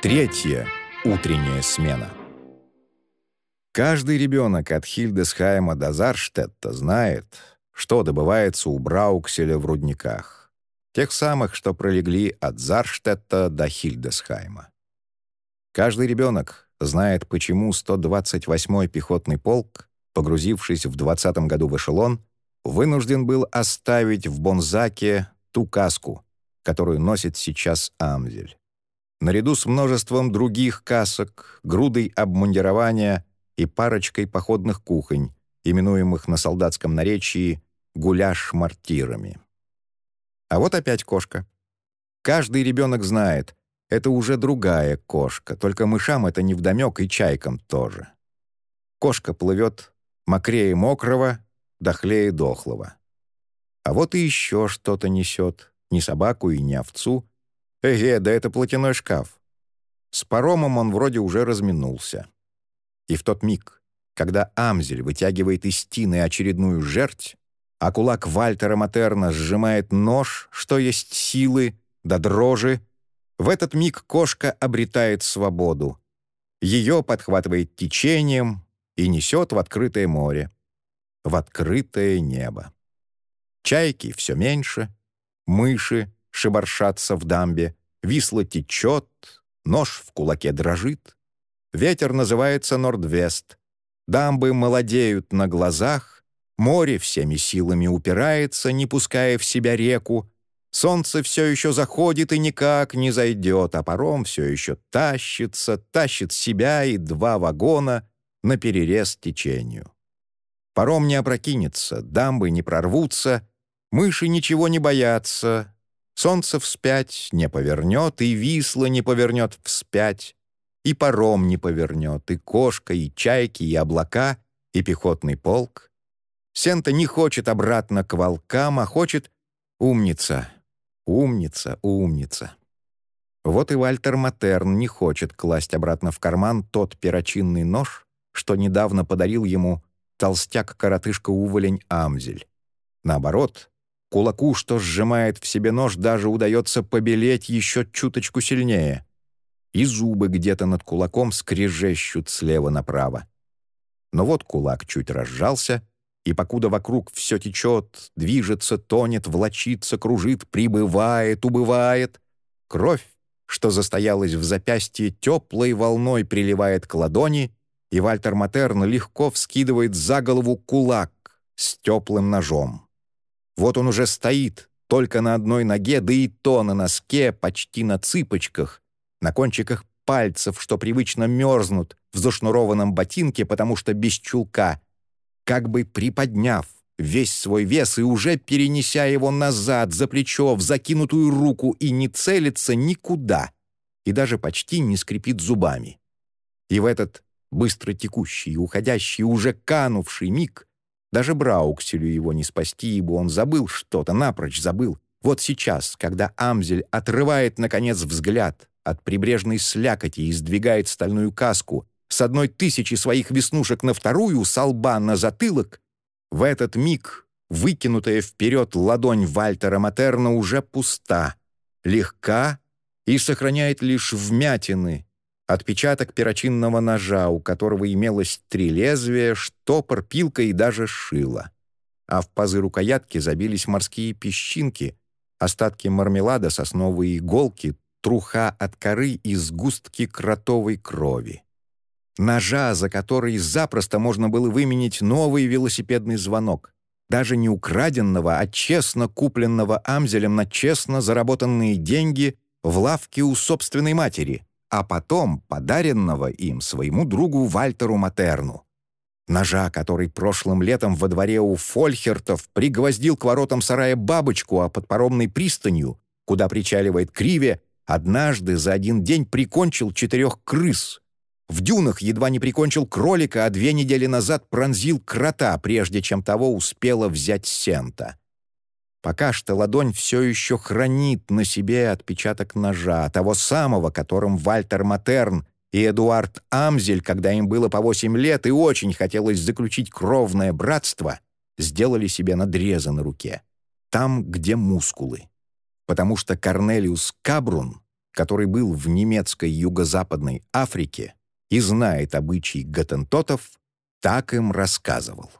Третья утренняя смена. Каждый ребенок от Хильдесхайма до Зарштетта знает, что добывается у Браукселя в рудниках. Тех самых, что пролегли от Зарштетта до Хильдесхайма. Каждый ребенок знает, почему 128-й пехотный полк, погрузившись в 20 году в эшелон, вынужден был оставить в Бонзаке ту каску, которую носит сейчас Амзель наряду с множеством других касок, грудой обмундирования и парочкой походных кухонь, именуемых на солдатском наречии гуляш-мартирами. А вот опять кошка. Каждый ребенок знает, это уже другая кошка, только мышам это невдомек и чайкам тоже. Кошка плывет мокрее мокрого, дохлее дохлого. А вот и еще что-то несет, не собаку и не овцу, Эге, да это платяной шкаф. С паромом он вроде уже разминулся. И в тот миг, когда Амзель вытягивает из стены очередную жерть, а кулак Вальтера Матерна сжимает нож, что есть силы, до дрожи, в этот миг кошка обретает свободу. Ее подхватывает течением и несет в открытое море, в открытое небо. Чайки все меньше, мыши шебаршатся в дамбе, висло течет, нож в кулаке дрожит. Ветер называется Нордвест. Дамбы молодеют на глазах, море всеми силами упирается, не пуская в себя реку. Солнце все еще заходит и никак не зайдет, а паром все еще тащится, тащит себя и два вагона на перерез течению. Паром не опрокинется, дамбы не прорвутся, мыши ничего не боятся, Солнце вспять не повернет, и висло не повернет вспять, и паром не повернет, и кошка, и чайки, и облака, и пехотный полк. Сента не хочет обратно к волкам, а хочет умница, умница, умница. Вот и Вальтер Матерн не хочет класть обратно в карман тот перочинный нож, что недавно подарил ему толстяк-коротышка-уволень Амзель. Наоборот, Кулаку, что сжимает в себе нож, даже удается побелеть еще чуточку сильнее. И зубы где-то над кулаком скрежещут слева направо. Но вот кулак чуть разжался, и покуда вокруг все течет, движется, тонет, влочится, кружит, прибывает, убывает, кровь, что застоялась в запястье, теплой волной приливает к ладони, и Вальтер Матерн легко вскидывает за голову кулак с теплым ножом. Вот он уже стоит, только на одной ноге, да и то на носке, почти на цыпочках, на кончиках пальцев, что привычно мерзнут в зашнурованном ботинке, потому что без чулка, как бы приподняв весь свой вес и уже перенеся его назад, за плечо, в закинутую руку и не целится никуда, и даже почти не скрипит зубами. И в этот быстро текущий, уходящий, уже канувший миг даже Браукселю его не спасти, ибо он забыл что-то, напрочь забыл. Вот сейчас, когда Амзель отрывает, наконец, взгляд от прибрежной слякоти и сдвигает стальную каску с одной тысячи своих веснушек на вторую, с лба на затылок, в этот миг выкинутая вперед ладонь Вальтера Матерна уже пуста, легка и сохраняет лишь вмятины, Отпечаток перочинного ножа, у которого имелось три лезвия, штопор, пилка и даже шило. А в пазы рукоятки забились морские песчинки, остатки мармелада, сосновые иголки, труха от коры и сгустки кротовой крови. Ножа, за который запросто можно было выменить новый велосипедный звонок. Даже не украденного, а честно купленного Амзелем на честно заработанные деньги в лавке у собственной матери — а потом подаренного им своему другу Вальтеру Матерну. Ножа, который прошлым летом во дворе у Фольхертов пригвоздил к воротам сарая бабочку, а под паромной пристанью, куда причаливает Криве, однажды за один день прикончил четырех крыс. В дюнах едва не прикончил кролика, а две недели назад пронзил крота, прежде чем того успела взять сента. Пока что ладонь все еще хранит на себе отпечаток ножа, того самого, которым Вальтер Матерн и Эдуард Амзель, когда им было по восемь лет и очень хотелось заключить кровное братство, сделали себе надрезы на руке. Там, где мускулы. Потому что Корнелиус Кабрун который был в немецкой юго-западной Африке и знает обычаи гатентотов, так им рассказывал.